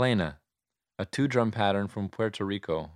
Plena, a two drum pattern from Puerto Rico,